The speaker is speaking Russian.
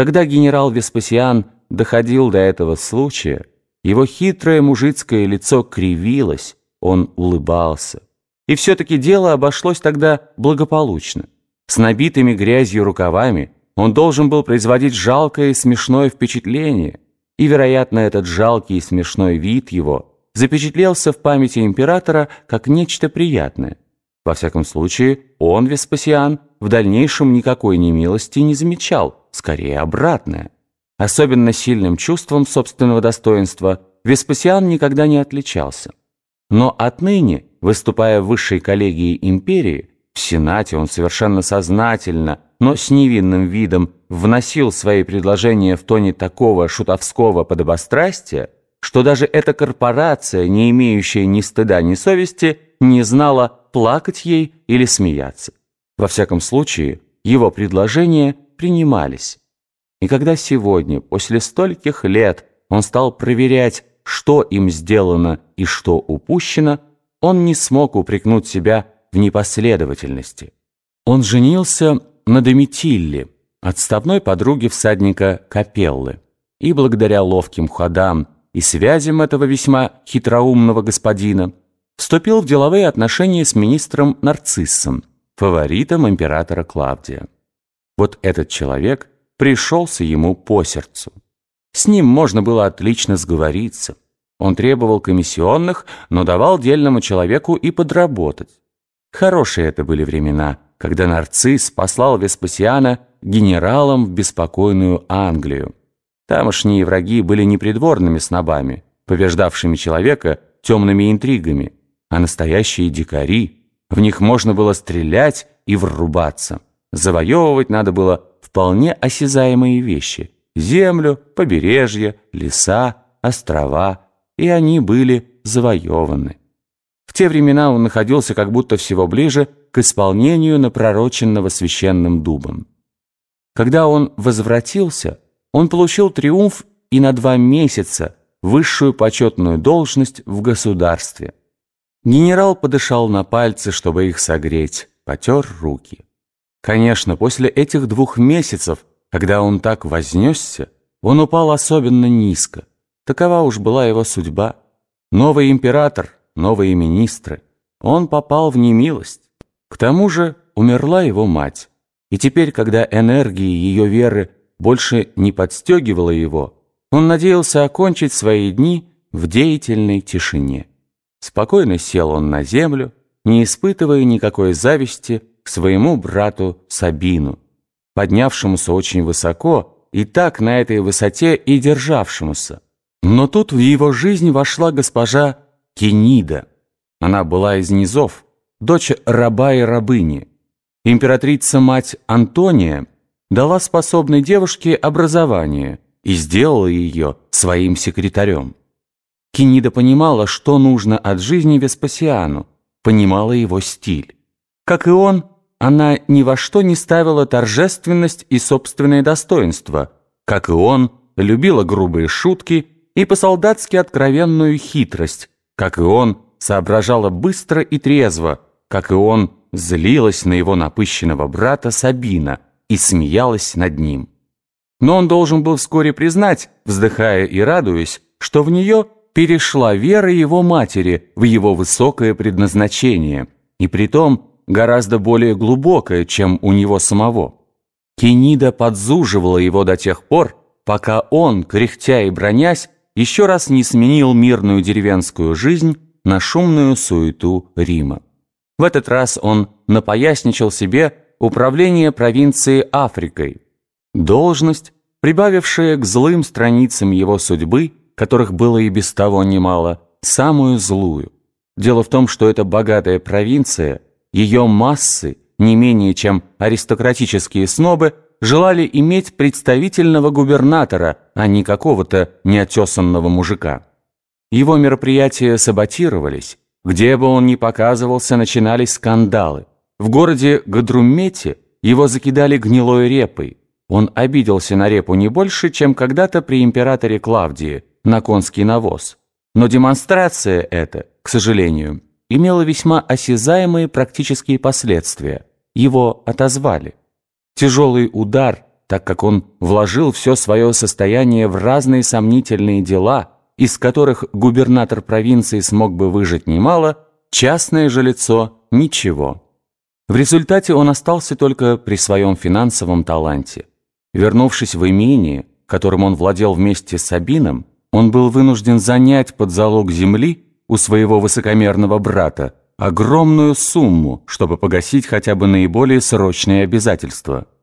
Когда генерал Веспасиан доходил до этого случая, его хитрое мужицкое лицо кривилось, он улыбался. И все-таки дело обошлось тогда благополучно. С набитыми грязью рукавами он должен был производить жалкое и смешное впечатление, и, вероятно, этот жалкий и смешной вид его запечатлелся в памяти императора как нечто приятное. Во всяком случае, он, Веспасиан, в дальнейшем никакой немилости не замечал, скорее обратное. Особенно сильным чувством собственного достоинства Веспасиан никогда не отличался. Но отныне, выступая в высшей коллегии империи, в Сенате он совершенно сознательно, но с невинным видом вносил свои предложения в тоне такого шутовского подобострастия, что даже эта корпорация, не имеющая ни стыда, ни совести, не знала, плакать ей или смеяться. Во всяком случае, его предложения принимались. И когда сегодня, после стольких лет, он стал проверять, что им сделано и что упущено, он не смог упрекнуть себя в непоследовательности. Он женился на Доmitилле, отставной подруге всадника Капеллы, и благодаря ловким ходам и связям этого весьма хитроумного господина вступил в деловые отношения с министром Нарциссом, фаворитом императора Клавдия. Вот этот человек пришелся ему по сердцу. С ним можно было отлично сговориться. Он требовал комиссионных, но давал дельному человеку и подработать. Хорошие это были времена, когда нарцисс послал Веспасиана генералом в беспокойную Англию. Тамошние враги были не придворными снобами, побеждавшими человека темными интригами, а настоящие дикари. В них можно было стрелять и врубаться. Завоевывать надо было вполне осязаемые вещи – землю, побережье, леса, острова, и они были завоеваны. В те времена он находился как будто всего ближе к исполнению напророченного священным дубом. Когда он возвратился, он получил триумф и на два месяца высшую почетную должность в государстве. Генерал подышал на пальцы, чтобы их согреть, потер руки. Конечно, после этих двух месяцев, когда он так вознесся, он упал особенно низко. Такова уж была его судьба. Новый император – новые министры. Он попал в немилость. К тому же умерла его мать. И теперь, когда энергии ее веры больше не подстегивала его, он надеялся окончить свои дни в деятельной тишине. Спокойно сел он на землю, не испытывая никакой зависти к своему брату Сабину, поднявшемуся очень высоко и так на этой высоте и державшемуся. Но тут в его жизнь вошла госпожа Кенида. Она была из низов, дочь раба и рабыни. Императрица-мать Антония дала способной девушке образование и сделала ее своим секретарем. Кенида понимала, что нужно от жизни Веспасиану, понимала его стиль. Как и он, она ни во что не ставила торжественность и собственное достоинство. Как и он, любила грубые шутки и по-солдатски откровенную хитрость, как и он, соображала быстро и трезво, как и он, злилась на его напыщенного брата Сабина и смеялась над ним. Но он должен был вскоре признать, вздыхая и радуясь, что в нее перешла вера его матери в его высокое предназначение, и притом гораздо более глубокое, чем у него самого. Кенида подзуживала его до тех пор, пока он, кряхтя и бронясь, еще раз не сменил мирную деревенскую жизнь на шумную суету Рима. В этот раз он напоясничал себе управление провинцией Африкой, должность, прибавившая к злым страницам его судьбы, которых было и без того немало, самую злую. Дело в том, что эта богатая провинция, ее массы, не менее чем аристократические снобы, желали иметь представительного губернатора, а не какого-то неотесанного мужика. Его мероприятия саботировались. Где бы он ни показывался, начинались скандалы. В городе Гадрумете его закидали гнилой репой. Он обиделся на репу не больше, чем когда-то при императоре Клавдии на конский навоз. Но демонстрация эта, к сожалению, имела весьма осязаемые практические последствия. Его отозвали. Тяжелый удар так как он вложил все свое состояние в разные сомнительные дела, из которых губернатор провинции смог бы выжить немало, частное же лицо – ничего. В результате он остался только при своем финансовом таланте. Вернувшись в имение, которым он владел вместе с Сабином, он был вынужден занять под залог земли у своего высокомерного брата огромную сумму, чтобы погасить хотя бы наиболее срочные обязательства –